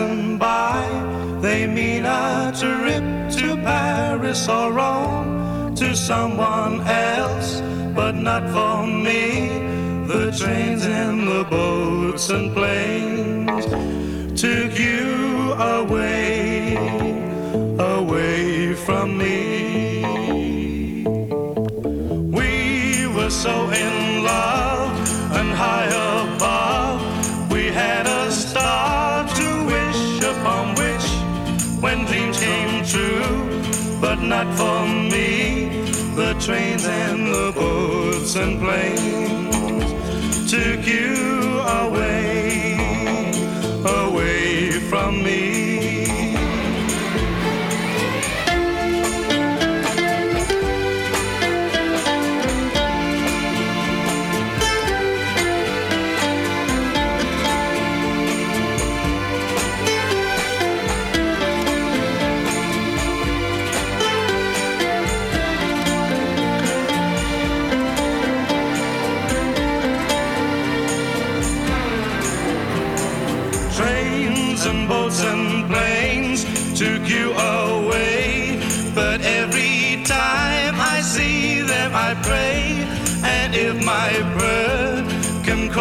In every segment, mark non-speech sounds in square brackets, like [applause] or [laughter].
passing by. They mean a trip to Paris or Rome, to someone else, but not for me. The trains and the boats and planes took you away, not for me. The trains and the boats and planes took you away,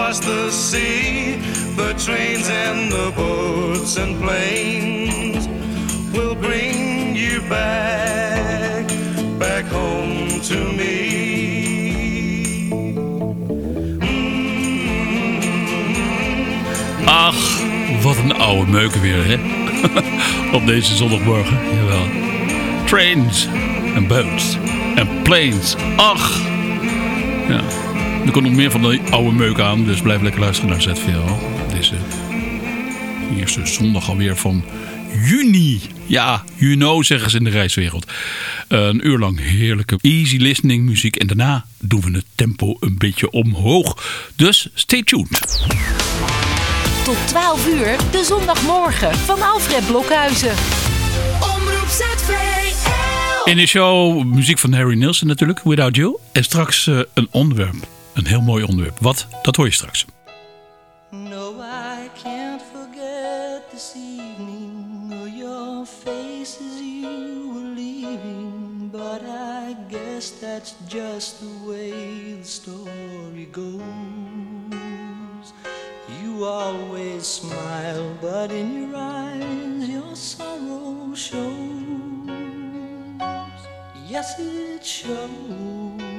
can cross the sea, the trains and the boats and planes will bring you back, back home to me. Ach, wat een oude meuken weer, hè? [laughs] Op deze zondagmorgen, jawel. Trains en boats en planes. Ach! Ja, er komt nog meer van die oude meuk aan, dus blijf lekker luisteren naar ZVL. Deze eerste zondag alweer van juni. Ja, you know zeggen ze in de reiswereld. Een uur lang heerlijke easy listening muziek. En daarna doen we het tempo een beetje omhoog. Dus stay tuned. Tot 12 uur, de zondagmorgen van Alfred Blokhuizen. Omroep ZVL. In de show muziek van Harry Nilsson natuurlijk, Without You. En straks eh, een onderwerp, een heel mooi onderwerp. Wat? Dat hoor je straks. No, I can't forget this evening or your face as you were leaving. But I guess that's just the way the story goes. You always smile, but in your eyes your sorrow shows. Yes, it shows.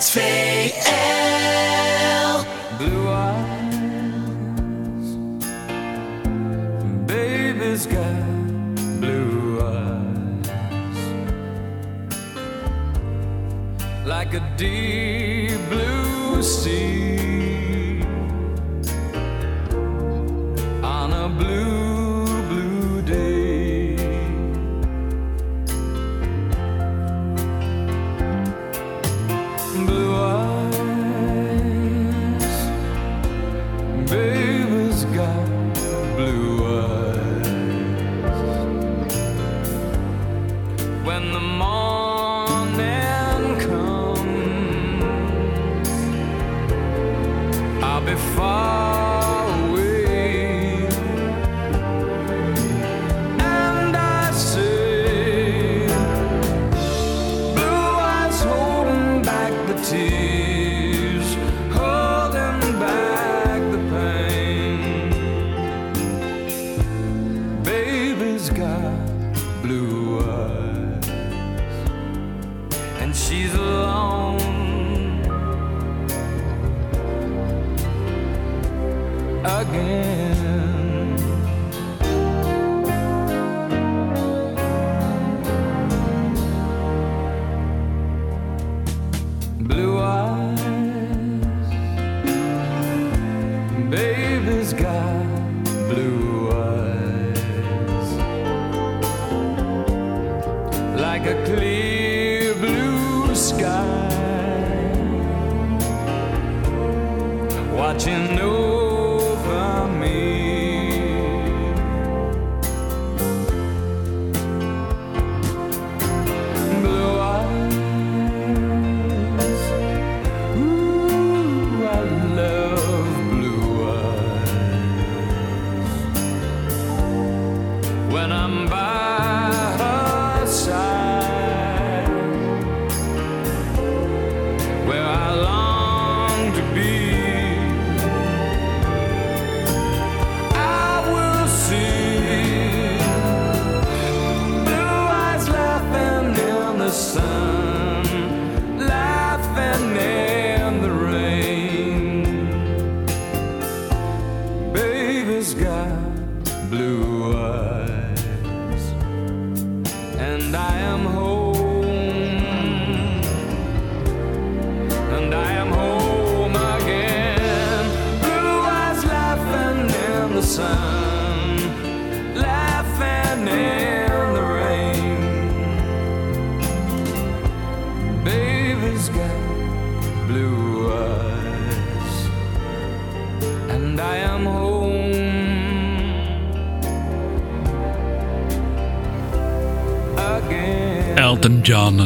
ZVL. blue eyes. Baby's got blue eyes. Like a deep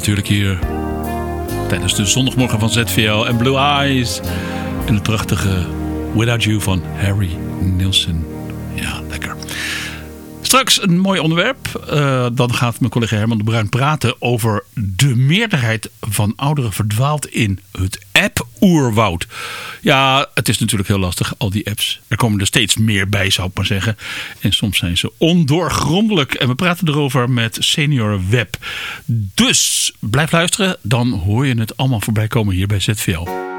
natuurlijk hier. Tijdens de zondagmorgen van ZVL en Blue Eyes. En het prachtige Without You van Harry Nilsson. Ja, lekker. Straks een mooi onderwerp. Eh, dan gaat mijn collega Herman de Bruin praten over de meerderheid van ouderen verdwaalt in het app-oerwoud. Ja, het is natuurlijk heel lastig, al die apps. Er komen er steeds meer bij, zou ik maar zeggen. En soms zijn ze ondoorgrondelijk. En we praten erover met Senior Web. Dus blijf luisteren, dan hoor je het allemaal voorbij komen hier bij ZVL.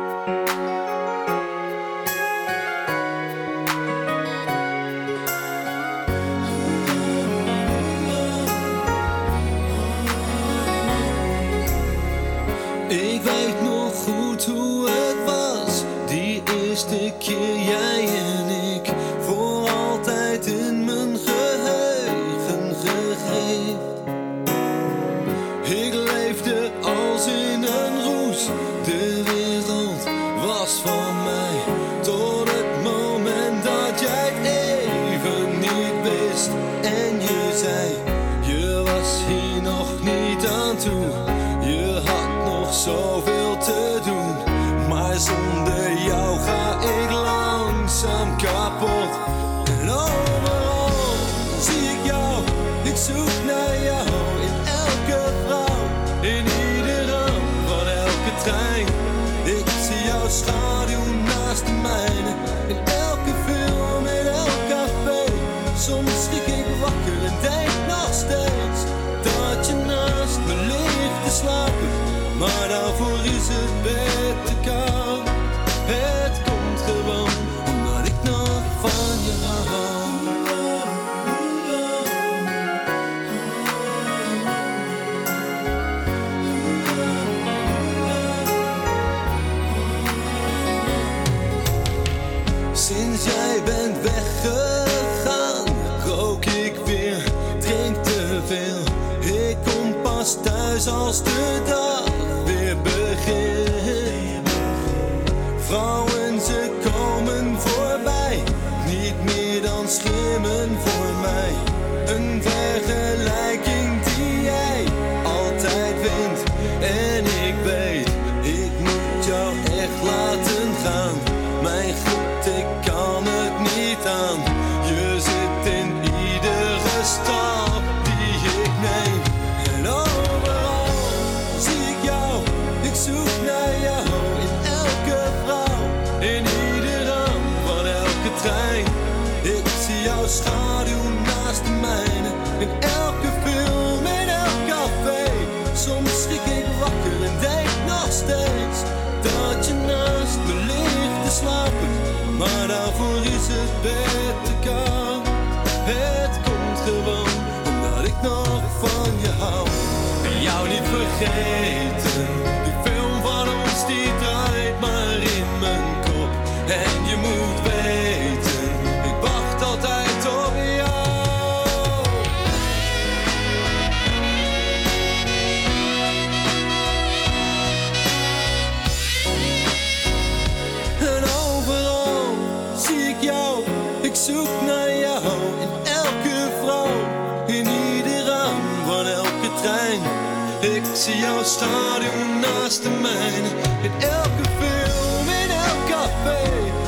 Ik zie jouw stadion naast de mijne. In elke film, in elk café.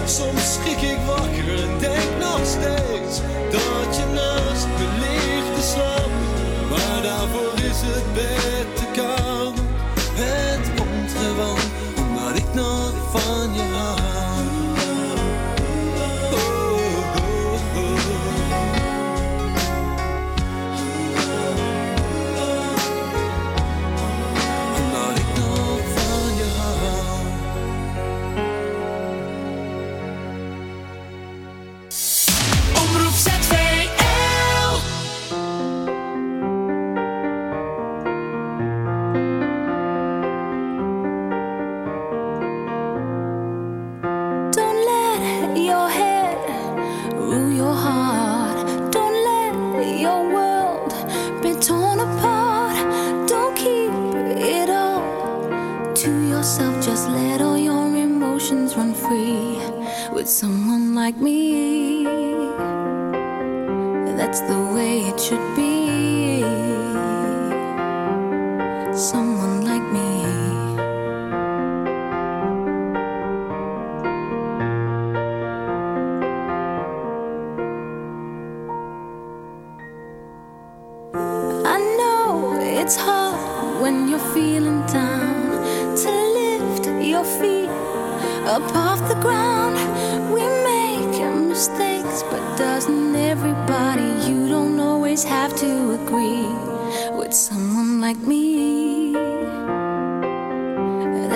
Soms schrik ik wakker en denk nog steeds dat je naast me ligt te slapen. Maar daarvoor is het beter.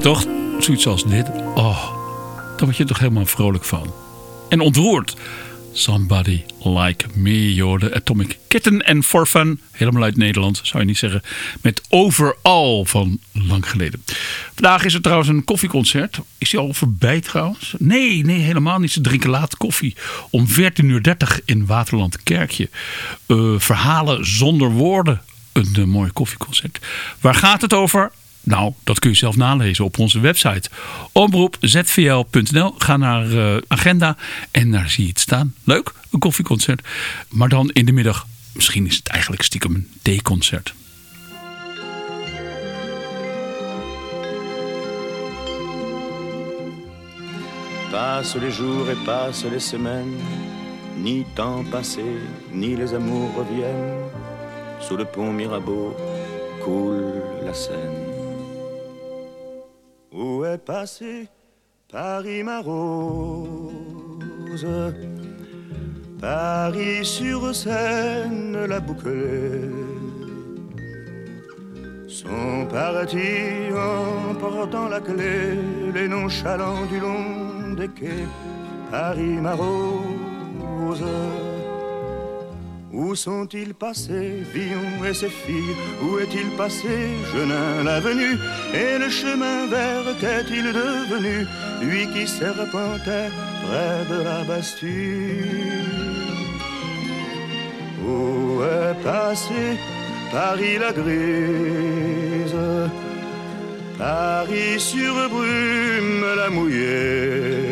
toch? Zoiets als dit. Oh, daar word je toch helemaal vrolijk van. En ontroerd. Somebody Like Me, joh. De Atomic Kitten en For Fun. Helemaal uit Nederland, zou je niet zeggen. Met Overal van lang geleden. Vandaag is er trouwens een koffieconcert. Is die al voorbij trouwens? Nee, nee, helemaal niet. Ze drinken laat koffie. Om 14.30 uur in Waterland Kerkje. Eh, verhalen zonder woorden. Een, een mooi koffieconcert. Waar gaat het over? Nou, dat kun je zelf nalezen op onze website. Omroepzvl.nl. Ga naar eh, agenda en daar zie je het staan. Leuk, een koffieconcert. Maar dan in de middag, misschien is het eigenlijk stiekem een theeconcert. Passent les jours et passent les semaines, ni temps passé, ni les amours reviennent. Sous le pont Mirabeau coule la Seine. Passé Paris ma rose. Paris sur Seine la bouclée sont partis en portant la clé, les nonchalants du long des quais, Paris ma rose. Où sont-ils passés, Villon et ses filles? Où est-il passé, Genin l'avenue? Et le chemin vert qu'est-il devenu? Lui qui serpentait près de la Bastille. Où est passé Paris la grise? Paris sur brume la mouillée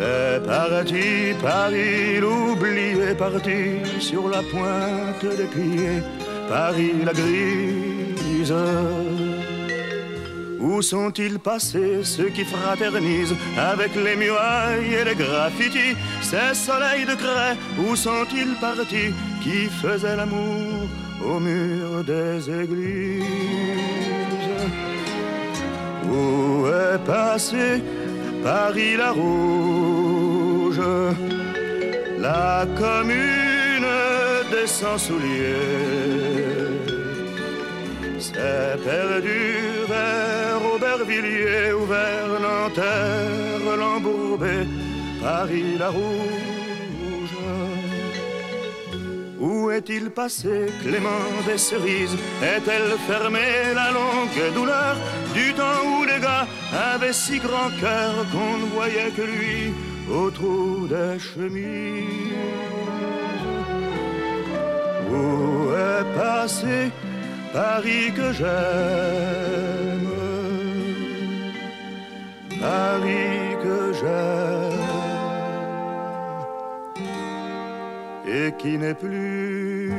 les partis, Paris l'oublié, parti sur la pointe des pieds, Paris la grise. Où sont-ils passés ceux qui fraternisent avec les murailles et les graffitis, ces soleils de craie, où sont-ils partis qui faisaient l'amour au mur des églises? Où est passé Paris la rouge, la commune des sans souliers. C'est perdu vers Aubervilliers ou vers Nanterre, l'embourbé, Paris la rouge. Où est-il passé, Clément des cerises Est-elle fermée la longue douleur du temps où les gars avaient si grand cœur qu'on ne voyait que lui au trou des chemises Où est passé Paris que j'aime Paris que j'aime et qui n'est plus.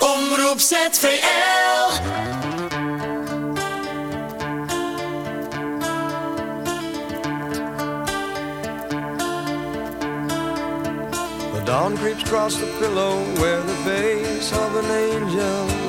Omroep ZVL. The dawn creeps across the pillow where the face of an angel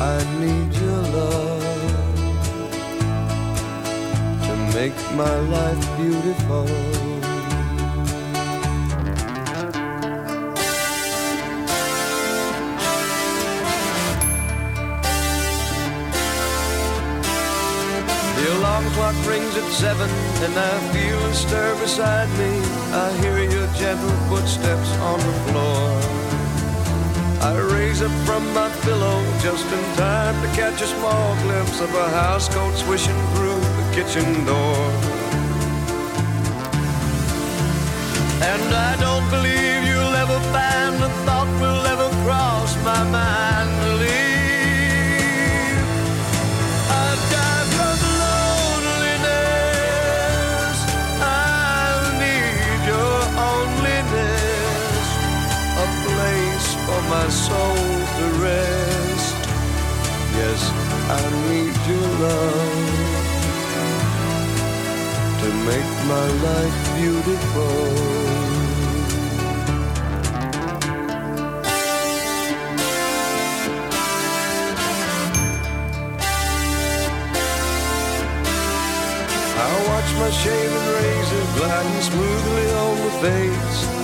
I need your love to make my life beautiful. The alarm clock rings at seven, and I feel a stir beside me. I hear your gentle footsteps on the floor. I raise up from my pillow just in time to catch a small glimpse of a housecoat swishing through the kitchen door. And I don't believe you'll ever find a thought will ever cross my mind to my soul to rest. Yes, I need your love to make my life beautiful. I watch my shaven razor gliding smoothly on the face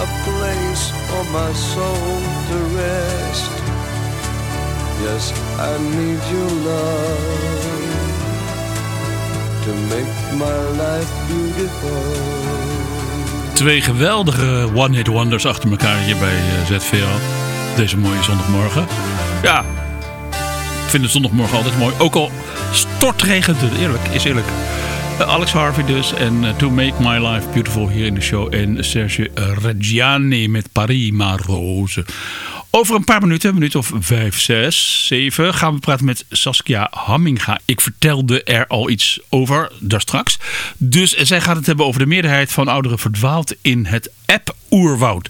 a place for my soul to rest. Yes, I need your love to make my life beautiful. Twee geweldige one-hit wonders achter elkaar hier bij eh, ZVL. Deze mooie zondagmorgen. Ja, ik vind de zondagmorgen altijd mooi. Ook al stortregent het, eerlijk, is eerlijk. Eh, Alex Harvey dus en eh, To Make My Life Beautiful hier in de show. En Serge Reggiani met Parima Rose. Over een paar minuten, een minuut of vijf, zes, zeven, gaan we praten met Saskia Hamminga. Ik vertelde er al iets over, daar straks. Dus zij gaat het hebben over de meerderheid van ouderen verdwaald in het app-oerwoud.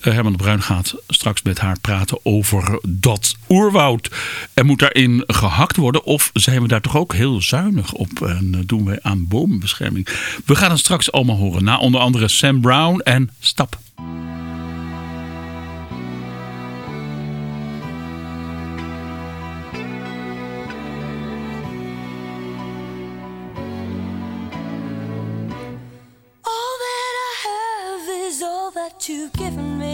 Eh, Herman de Bruin gaat straks met haar praten over dat oerwoud. En moet daarin gehakt worden of zijn we daar toch ook heel zuinig op en eh, doen we aan bomenbescherming? We gaan het straks allemaal horen. Na onder andere Sam Brown en Stap. You've given.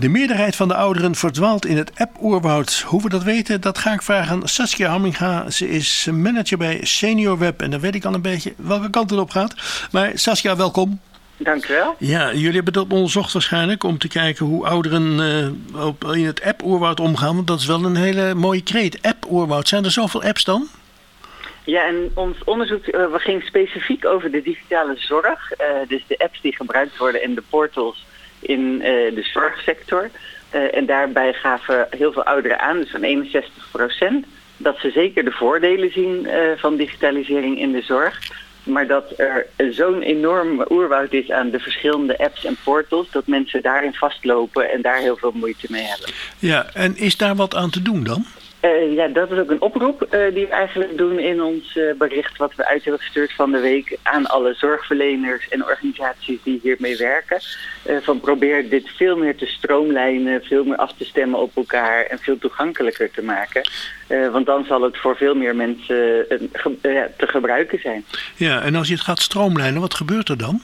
De meerderheid van de ouderen verdwaalt in het app-oerwoud. Hoe we dat weten, dat ga ik vragen aan Saskia Hamminga. Ze is manager bij Senior Web en dan weet ik al een beetje welke kant het op gaat. Maar Saskia, welkom. Dank u wel. Ja, jullie hebben dat onderzocht waarschijnlijk om te kijken hoe ouderen eh, op, in het app-oerwoud omgaan. Want dat is wel een hele mooie kreet. App-oerwoud, zijn er zoveel apps dan? Ja, en ons onderzoek uh, ging specifiek over de digitale zorg. Uh, dus de apps die gebruikt worden en de portals in de zorgsector. en daarbij gaven heel veel ouderen aan, dus van 61 procent, dat ze zeker de voordelen zien van digitalisering in de zorg. Maar dat er zo'n enorm oerwoud is aan de verschillende apps en portals... dat mensen daarin vastlopen en daar heel veel moeite mee hebben. Ja, en is daar wat aan te doen dan? Uh, ja, dat is ook een oproep uh, die we eigenlijk doen in ons uh, bericht... wat we uit hebben gestuurd van de week aan alle zorgverleners en organisaties die hiermee werken. van probeer dit veel meer te stroomlijnen, veel meer af te stemmen op elkaar... en veel toegankelijker te maken. want dan zal het voor veel meer mensen ge te gebruiken zijn. Ja, en als je het gaat stroomlijnen, wat gebeurt er dan?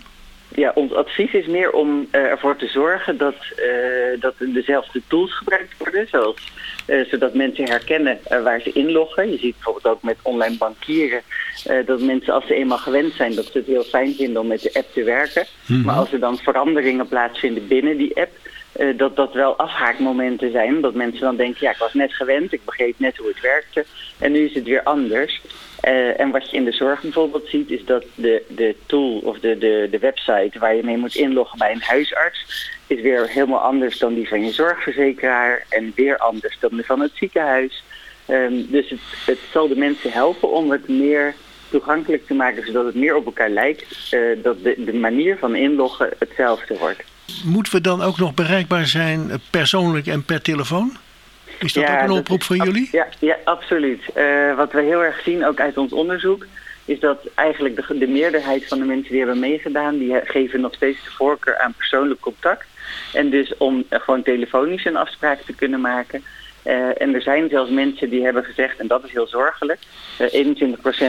Ja, ons advies is meer om uh, ervoor te zorgen dat, uh, dat dezelfde tools gebruikt worden. Zoals, uh, zodat mensen herkennen waar ze inloggen. Je ziet bijvoorbeeld ook met online bankieren dat mensen als ze eenmaal gewend zijn... dat ze het heel fijn vinden om met de app te werken. Mm -hmm. Maar als er dan veranderingen plaatsvinden binnen die app... dat dat wel afhaakmomenten zijn. Dat mensen dan denken, ja ik was net gewend, ik begreep net hoe het werkte. En nu is het weer anders. Uh, en wat je in de zorg bijvoorbeeld ziet is dat de, de tool of de, de, de website waar je mee moet inloggen bij een huisarts is weer helemaal anders dan die van je zorgverzekeraar en weer anders dan die van het ziekenhuis. Um, dus het, het zal de mensen helpen om het meer toegankelijk te maken zodat het meer op elkaar lijkt, uh, dat de, de manier van inloggen hetzelfde wordt. Moeten we dan ook nog bereikbaar zijn persoonlijk en per telefoon? Is dat ja, ook een oproep van jullie? Ja, ja absoluut. Uh, wat we heel erg zien, ook uit ons onderzoek, is dat eigenlijk de, de meerderheid van de mensen die hebben meegedaan, die geven nog steeds de voorkeur aan persoonlijk contact. En dus om uh, gewoon telefonisch een afspraak te kunnen maken. Uh, en er zijn zelfs mensen die hebben gezegd, en dat is heel zorgelijk, 21%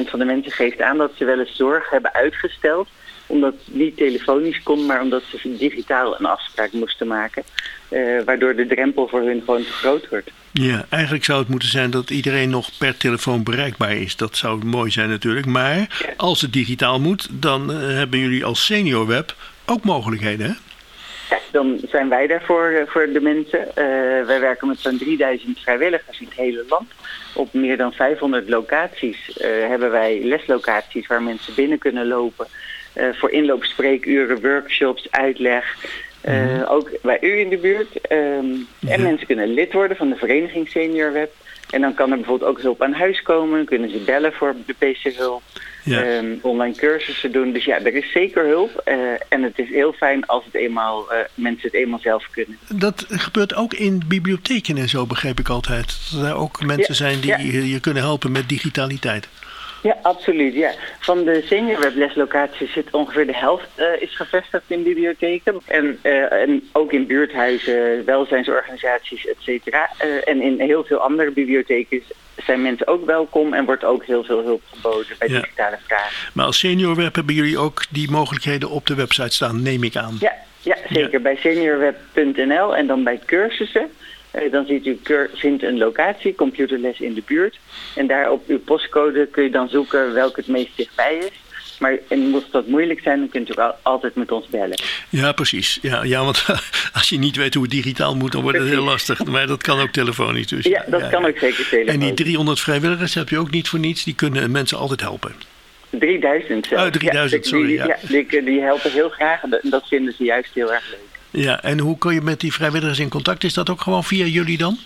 van de mensen geeft aan dat ze wel eens zorg hebben uitgesteld omdat het niet telefonisch kon, maar omdat ze digitaal een afspraak moesten maken. Uh, waardoor de drempel voor hun gewoon te groot wordt. Ja, eigenlijk zou het moeten zijn dat iedereen nog per telefoon bereikbaar is. Dat zou mooi zijn natuurlijk. Maar ja. als het digitaal moet, dan uh, hebben jullie als senior web ook mogelijkheden, hè? Ja, dan zijn wij daarvoor uh, voor de mensen. Wij werken met zo'n 3000 vrijwilligers in het hele land. Op meer dan 500 locaties hebben wij leslocaties waar mensen binnen kunnen lopen. Uh, voor inloopspreekuren, workshops, uitleg. Uh, mm. Ook bij u in de buurt. Um, ja. En mensen kunnen lid worden van de vereniging Senior Web. En dan kan er bijvoorbeeld ook hulp aan huis komen. Dan kunnen ze bellen voor de PC-hulp. Ja. Um, online cursussen doen. Dus ja, er is zeker hulp. Uh, en het is heel fijn als het eenmaal, uh, mensen het eenmaal zelf kunnen. Dat gebeurt ook in bibliotheken en zo, begreep ik altijd. Dat er ook mensen ja. zijn die ja. je, je kunnen helpen met digitaliteit. Ja, absoluut. Ja. Van de senior webleslocaties zit ongeveer de helft uh, is gevestigd in bibliotheken. En, uh, en ook in buurthuizen, welzijnsorganisaties, et cetera. Uh, en in heel veel andere bibliotheken zijn mensen ook welkom en wordt ook heel veel hulp geboden bij ja. digitale vragen. Maar als seniorweb hebben jullie ook die mogelijkheden op de website staan, neem ik aan. Ja, ja zeker. Ja. Bij seniorweb.nl en dan bij cursussen. Uh, dan ziet u vindt een locatie, computerles in de buurt. En daar op uw postcode kun je dan zoeken welke het meest dichtbij is. Maar en mocht dat moeilijk zijn, dan kunt u al, altijd met ons bellen. Ja, precies. Ja, ja, want [laughs] als je niet weet hoe het digitaal moet, dan wordt het heel lastig. Maar dat kan ook telefonisch. Dus, ja, dat ja, kan ja. ook zeker telefonisch. En die 300 vrijwilligers heb je ook niet voor niets. Die kunnen mensen altijd helpen. 3000 zelfs. Oh, 3000, sorry. Die, ja. Die, die helpen heel graag. En dat vinden ze juist heel erg leuk. Ja, en hoe kun je met die vrijwilligers in contact? Is dat ook gewoon via jullie dan?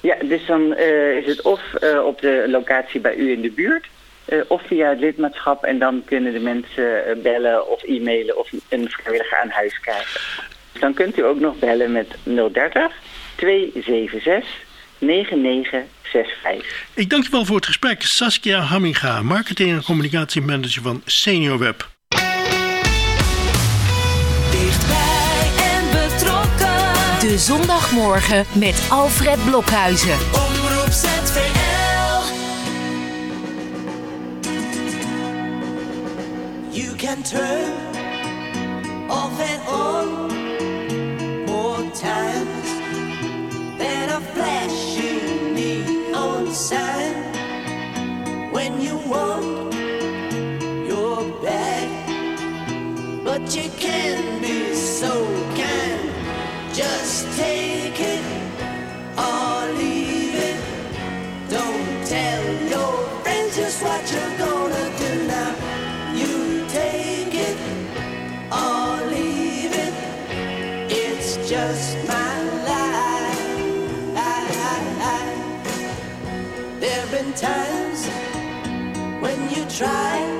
Ja, dus dan uh, is het of uh, op de locatie bij u in de buurt... Uh, of via het lidmaatschap en dan kunnen de mensen bellen of e-mailen of een vrijwilliger aan huis krijgen. Dan kunt u ook nog bellen met 030 276 9965. Ik dank je wel voor het gesprek. Saskia Hamminga, marketing- en communicatiemanager van Senior De Zondagmorgen met Alfred Blokhuizen. Omroep ZVL. You can turn off and on more times than a flashing neon sign. When you want your bag, but you can be so Just take it or leave it. Don't tell your friends just what you're gonna do now. You take it or leave it. It's just my life. There have been times when you tried.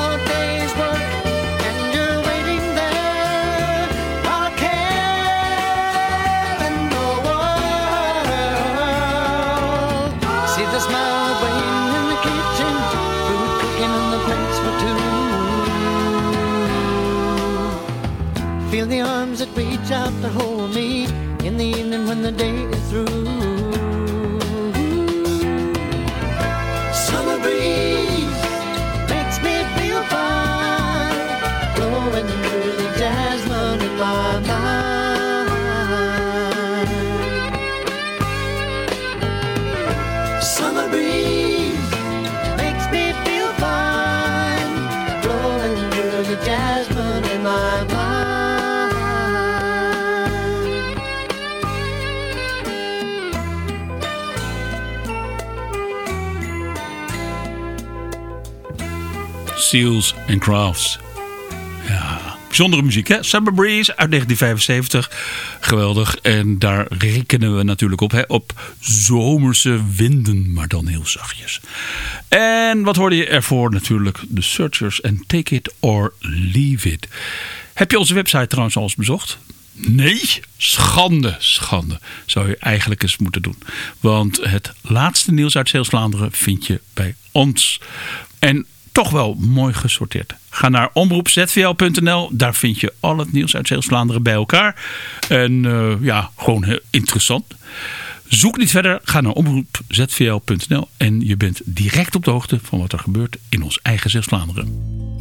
the day. Seals and Crafts. Ja, bijzondere muziek hè. Summer Breeze uit 1975. Geweldig. En daar rekenen we natuurlijk op. Hè? Op zomerse winden, maar dan heel zachtjes. En wat hoorde je ervoor? Natuurlijk The Searchers en Take It or Leave It. Heb je onze website trouwens al eens bezocht? Nee, schande, schande. Zou je eigenlijk eens moeten doen. Want het laatste nieuws uit Zeeuws-Vlaanderen vind je bij ons. En toch wel mooi gesorteerd. Ga naar omroepzvl.nl. Daar vind je al het nieuws uit Zeeuws-Vlaanderen bij elkaar. En uh, ja, gewoon heel interessant. Zoek niet verder. Ga naar omroepzvl.nl. En je bent direct op de hoogte van wat er gebeurt in ons eigen Zeeuws-Vlaanderen.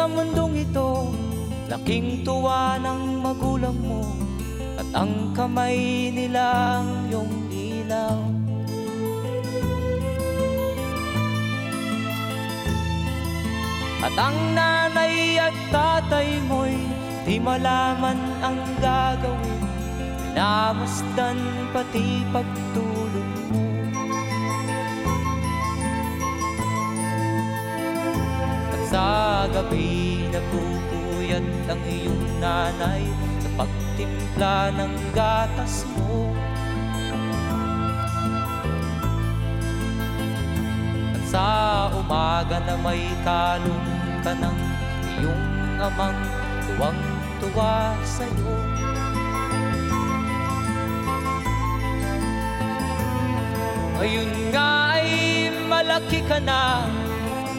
Sa mundong ito Laking tuwa ng magulang mo At ang kamay nilang iyong ilaw. At ang nanay at tatay mo'y Di malaman ang gagawin. Minamasdan pati pagtulog Sa gabi nagpupuyat ang iyong nanay Sa pagtimpla ng gatas mo. At sa umaga na may kalong ka ng iyong amang Tuwang-tuwa sa'yo. Ngayon nga ay malaki ka na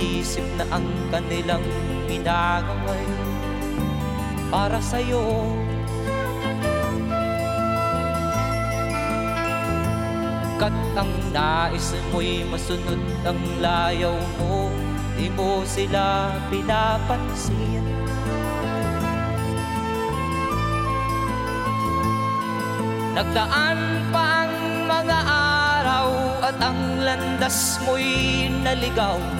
Isip na ang kanilang ginagaway para sa'yo. Kat ang nais mo'y masunod ang layaw mo Di mo sila pinapansin. Nagdaan pa ang mga araw At ang landas mo'y naligaw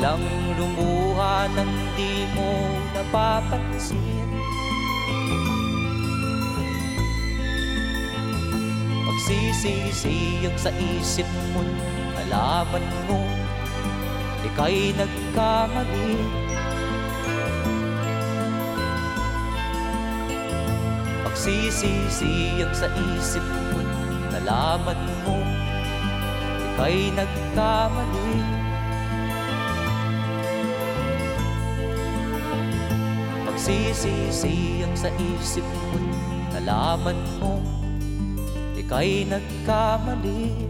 Biglang lumuha nang di mo napapansin. Magsisisiyag sa isip mo Nalaman mo Ika'y nagkamali. Magsisisiyag sa isip mo Nalaman mo Ika'y nagkamali Nagsisisiyang sa isip mo Nalaman mo. Ika'y nagkamali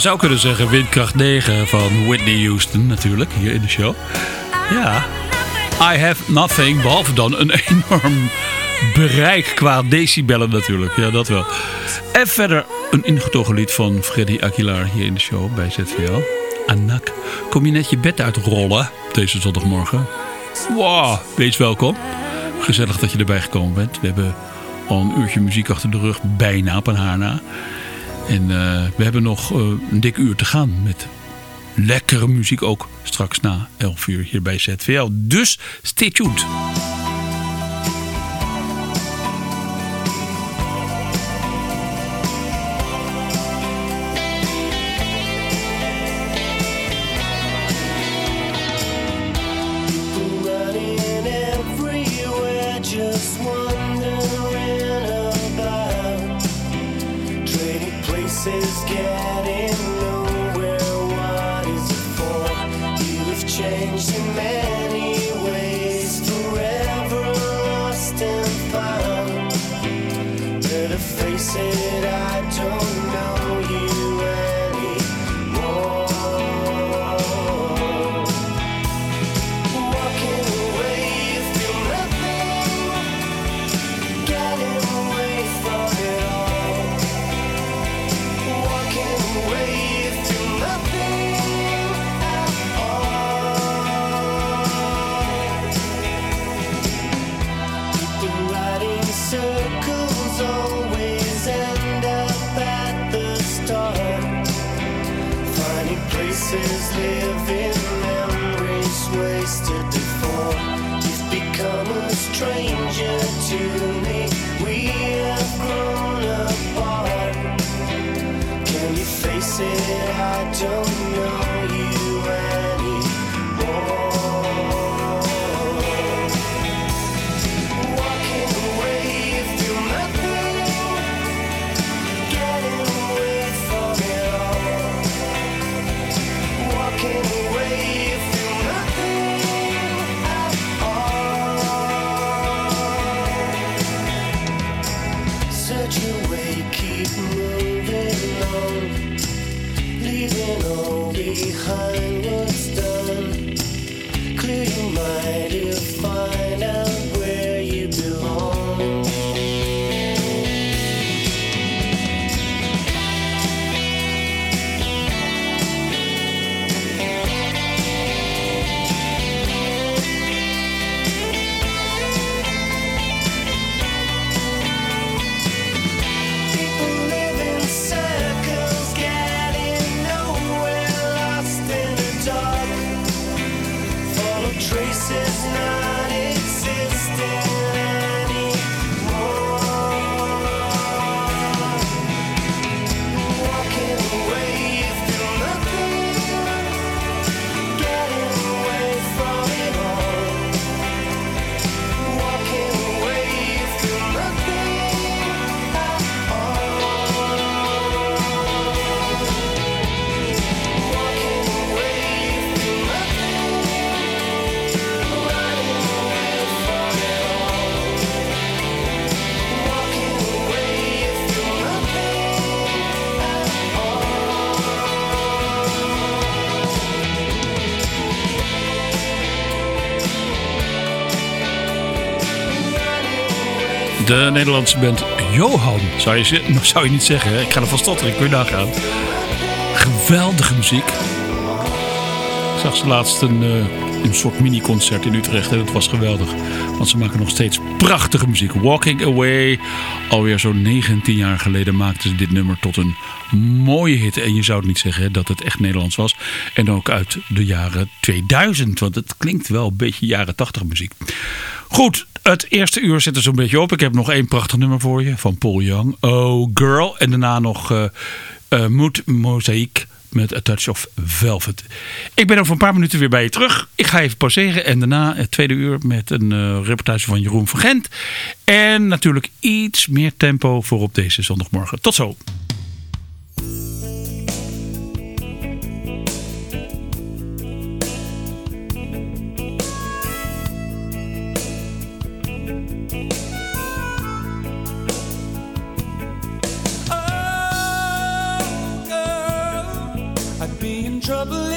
We zou kunnen zeggen Windkracht 9 van Whitney Houston natuurlijk, hier in de show. Ja, I have nothing, behalve dan een [laughs] enorm bereik qua decibellen natuurlijk. Ja, dat wel. En verder een ingetogen lied van Freddy Aguilar hier in de show bij ZVL. Anak, kom je net je bed uitrollen deze zondagmorgen? Wow, wees welkom. Gezellig dat je erbij gekomen bent. We hebben al een uurtje muziek achter de rug, bijna op een haar na. En eh, we hebben nog eh, een dik uur te gaan met lekkere muziek ook straks na 11 uur hier bij ZVL. Dus stay tuned. hurry. Nederlandse band Johan, zou je, [laughs] nou, zou je niet zeggen. Ik ga er van stotteren, kun je nagaan. Geweldige muziek. Ik zag ze laatst een, eh, een soort mini-concert in Utrecht en dat was geweldig. Want ze maken nog steeds prachtige muziek. Walking Away, alweer zo'n 19 jaar geleden maakten ze dit nummer tot een mooie hit. En je zou het niet zeggen dat het echt Nederlands was. En ook uit de jaren 2000, want het klinkt wel een beetje jaren 80 muziek. Goed, het eerste uur zit er zo'n beetje op. Ik heb nog één prachtig nummer voor je van Paul Young. Oh Girl. En daarna nog eh eh, Mood Mosaic met A Touch of Velvet. Ik ben over een paar minuten weer bij je terug. Ik ga even pauzeren en daarna het tweede uur met een eh, reportage van Jeroen van Gent. En natuurlijk iets meer tempo voor op deze zondagmorgen. Tot zo. Trouble